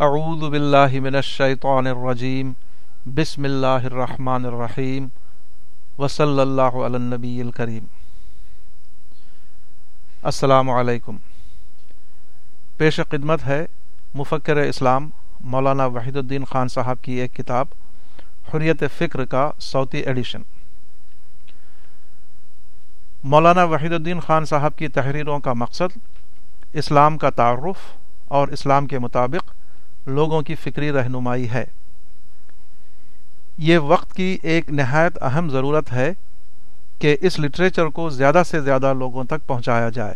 اعوذ باللہ من الشیطان الرجیم، بسم اللہ الرحمن الرحیم، وصلی اللہ علی النبی الکریم۔ السلام علیکم۔ پیش خدمت ہے مفکر اسلام مولانا وحید الدین خان صاحب کی ایک کتاب، حریت فکر کا صوتی ایڈیشن۔ مولانا وحید الدین خان صاحب کی تحریروں کا مقصد اسلام کا تعارف اور اسلام کے مطابق لوگوں کی فکری رہنمائی ہے۔ یہ وقت کی ایک نہایت اہم ضرورت ہے کہ اس لٹریچر کو زیادہ سے زیادہ لوگوں تک پہنچایا جائے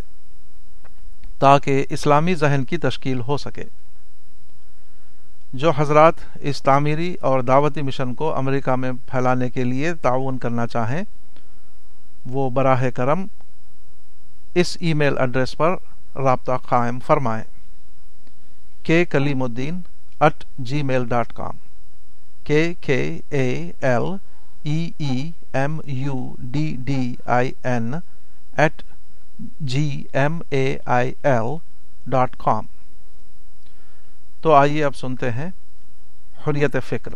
تاکہ اسلامی ذہن کی تشکیل ہو سکے۔ جو حضرات اس تعمیری اور دعوتی مشن کو امریکہ میں پھیلانے کے لیے تعاون کرنا چاہیں، وہ براہ کرم اس ای میل ایڈریس پر رابطہ قائم فرمائیں۔ کے کلیم الدین it G mile dot com کے K A L E E M U D D I N at G M A I L dot com تو آئیے اب سنتے ہیں حریت فکر۔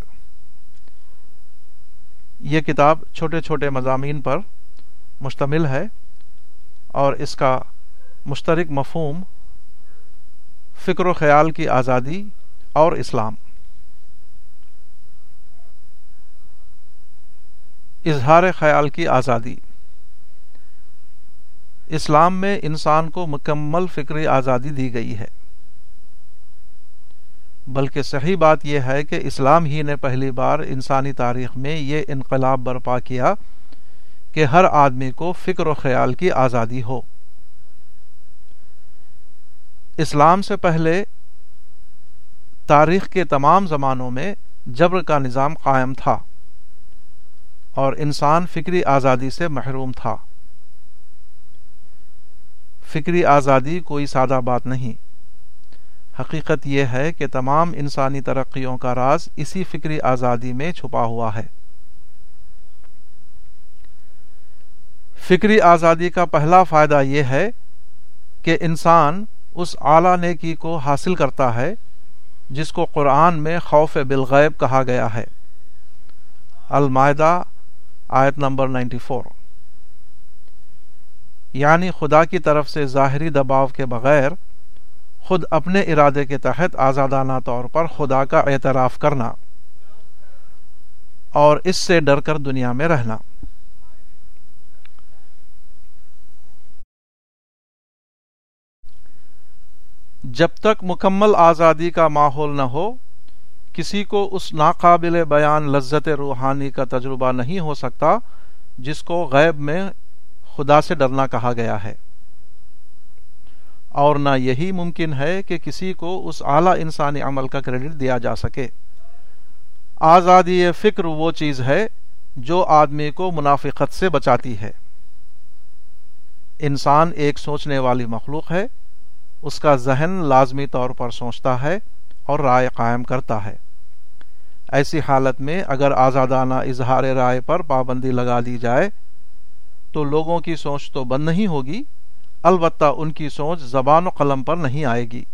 یہ کتاب چھوٹے چھوٹے مضامین پر مشتمل ہے اور اس کا مشترک مفہوم فکر و خیال کی آزادی اور اسلام۔ اظہار خیال کی آزادی۔ اسلام میں انسان کو مکمل فکری آزادی دی گئی ہے۔ بلکہ صحیح بات یہ ہے کہ اسلام ہی نے پہلی بار انسانی تاریخ میں یہ انقلاب برپا کیا کہ ہر آدمی کو فکر و خیال کی آزادی ہو۔ اسلام سے پہلے تاریخ کے تمام زمانوں میں جبر کا نظام قائم تھا اور انسان فکری آزادی سے محروم تھا۔ فکری آزادی کوئی سادہ بات نہیں۔ حقیقت یہ ہے کہ تمام انسانی ترقیوں کا راز اسی فکری آزادی میں چھپا ہوا ہے۔ فکری آزادی کا پہلا فائدہ یہ ہے کہ انسان اس اعلی نیکی کو حاصل کرتا ہے، جس کو قرآن میں خوف بالغیب کہا گیا ہے۔ المائدہ، آیت نمبر نائنٹی فور۔ یعنی خدا کی طرف سے ظاہری دباؤ کے بغیر خود اپنے ارادے کے تحت آزادانہ طور پر خدا کا اعتراف کرنا اور اس سے ڈر کر دنیا میں رہنا۔ جب تک مکمل آزادی کا ماحول نہ ہو، کسی کو اس ناقابل بیان لذت روحانی کا تجربہ نہیں ہو سکتا، جس کو غیب میں خدا سے ڈرنا کہا گیا ہے۔ اور نہ یہی ممکن ہے کہ کسی کو اس اعلی انسانی عمل کا کریڈٹ دیا جا سکے۔ آزادی فکر وہ چیز ہے جو آدمی کو منافقت سے بچاتی ہے۔ انسان ایک سوچنے والی مخلوق ہے۔ اس کا ذہن لازمی طور پر سوچتا ہے اور رائے قائم کرتا ہے۔ ایسی حالت میں اگر آزادانہ اظہار رائے پر پابندی لگا دی جائے، تو لوگوں کی سوچ تو بند نہیں ہوگی، البتہ ان کی سوچ زبان و قلم پر نہیں آئے گی۔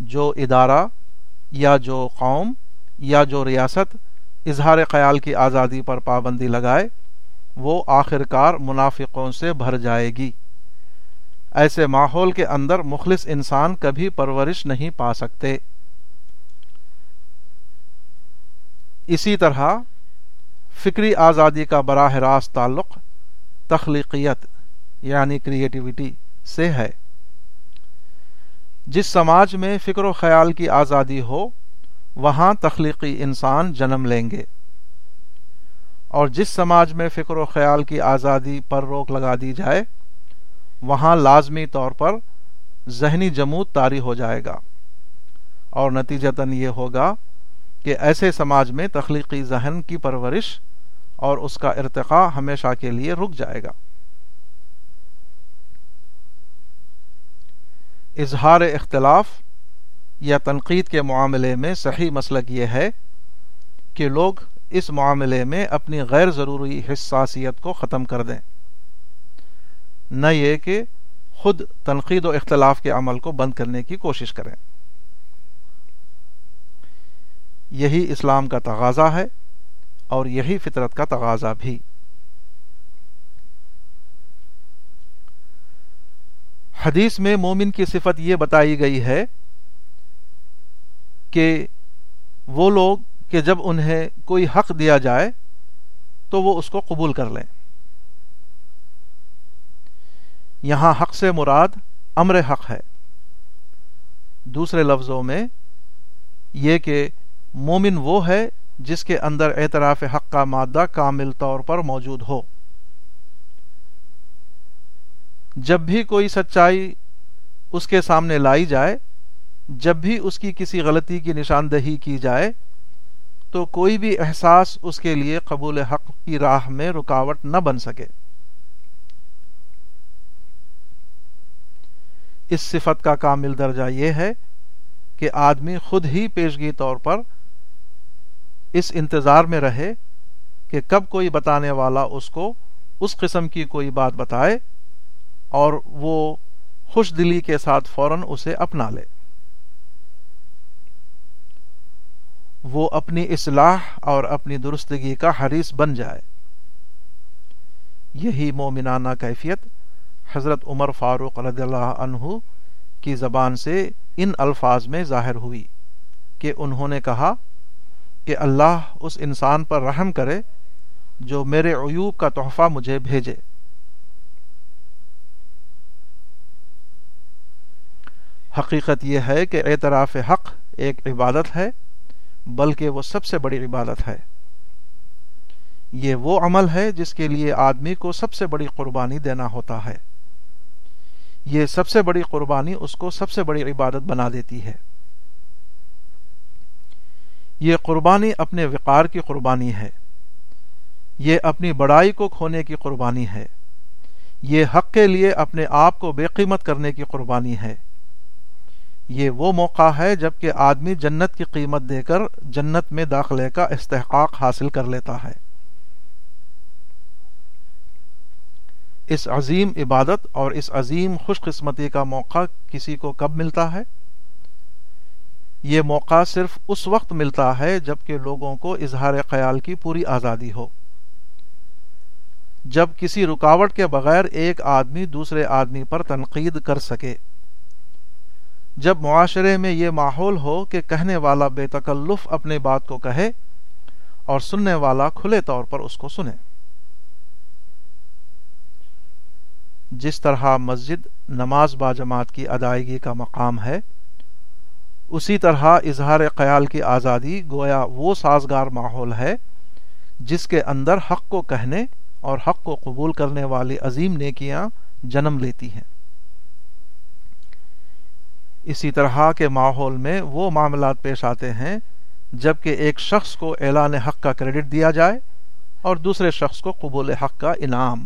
جو ادارہ یا جو قوم یا جو ریاست اظہار خیال کی آزادی پر پابندی لگائے، وہ آخرکار منافقوں سے بھر جائے گی۔ ایسے ماحول کے اندر مخلص انسان کبھی پرورش نہیں پا سکتے۔ اسی طرح فکری آزادی کا براہ راست تعلق تخلیقیت یعنی کریٹیوٹی سے ہے۔ جس سماج میں فکر و خیال کی آزادی ہو، وہاں تخلیقی انسان جنم لیں گے۔ اور جس سماج میں فکر و خیال کی آزادی پر روک لگا دی جائے وہاں لازمی طور پر ذہنی جمود طاری ہو جائے گا۔ اور نتیجتاً یہ ہوگا کہ ایسے سماج میں تخلیقی ذہن کی پرورش اور اس کا ارتقاء ہمیشہ کے لیے رک جائے گا۔ اظہار اختلاف یا تنقید کے معاملے میں صحیح مسلک یہ ہے کہ لوگ اس معاملے میں اپنی غیر ضروری حساسیت کو ختم کر دیں۔ نہ یہ کہ خود تنقید و اختلاف کے عمل کو بند کرنے کی کوشش کریں۔ یہی اسلام کا تغاضا ہے اور یہی فطرت کا تغاضا بھی۔ حدیث میں مومن کی صفت یہ بتائی گئی ہے کہ وہ لوگ کہ جب انہیں کوئی حق دیا جائے تو وہ اس کو قبول کر لیں۔ یہاں حق سے مراد امر حق ہے۔ دوسرے لفظوں میں یہ کہ مومن وہ ہے جس کے اندر اعتراف حق کا مادہ کامل طور پر موجود ہو۔ جب بھی کوئی سچائی اس کے سامنے لائی جائے، جب بھی اس کی کسی غلطی کی نشاندہی کی جائے، تو کوئی بھی احساس اس کے لیے قبول حق کی راہ میں رکاوٹ نہ بن سکے۔ اس صفت کا کامل درجہ یہ ہے کہ آدمی خود ہی پیشگی طور پر اس انتظار میں رہے کہ کب کوئی بتانے والا اس کو اس قسم کی کوئی بات بتائے اور وہ خوش دلی کے ساتھ فوراً اسے اپنا لے۔ وہ اپنی اصلاح اور اپنی درستگی کا حریث بن جائے۔ یہی مومنانہ کیفیت حضرت عمر فاروق رضی اللہ عنہ کی زبان سے ان الفاظ میں ظاہر ہوئی کہ انہوں نے کہا کہ اللہ اس انسان پر رحم کرے جو میرے عیوب کا تحفہ مجھے بھیجے۔ حقیقت یہ ہے کہ اعتراف حق ایک عبادت ہے، بلکہ وہ سب سے بڑی عبادت ہے۔ یہ وہ عمل ہے جس کے لیے آدمی کو سب سے بڑی قربانی دینا ہوتا ہے۔ یہ سب سے بڑی قربانی اس کو سب سے بڑی عبادت بنا دیتی ہے۔ یہ قربانی اپنے وقار کی قربانی ہے۔ یہ اپنی بڑائی کو کھونے کی قربانی ہے۔ یہ حق کے لیے اپنے آپ کو بے قیمت کرنے کی قربانی ہے۔ یہ وہ موقع ہے جبکہ آدمی جنت کی قیمت دے کر جنت میں داخلے کا استحقاق حاصل کر لیتا ہے۔ اس عظیم عبادت اور اس عظیم خوش قسمتی کا موقع کسی کو کب ملتا ہے؟ یہ موقع صرف اس وقت ملتا ہے جبکہ لوگوں کو اظہار خیال کی پوری آزادی ہو۔ جب کسی رکاوٹ کے بغیر ایک آدمی دوسرے آدمی پر تنقید کر سکے۔ جب معاشرے میں یہ ماحول ہو کہ کہنے والا بے تکلف اپنے بات کو کہے اور سننے والا کھلے طور پر اس کو سنے۔ جس طرح مسجد نماز با جماعت کی ادائیگی کا مقام ہے، اسی طرح اظہار خیال کی آزادی گویا وہ سازگار ماحول ہے جس کے اندر حق کو کہنے اور حق کو قبول کرنے والی عظیم نیکیاں جنم لیتی ہیں۔ اسی طرح کے ماحول میں وہ معاملات پیش آتے ہیں جبکہ ایک شخص کو اعلان حق کا کریڈٹ دیا جائے اور دوسرے شخص کو قبول حق کا انعام۔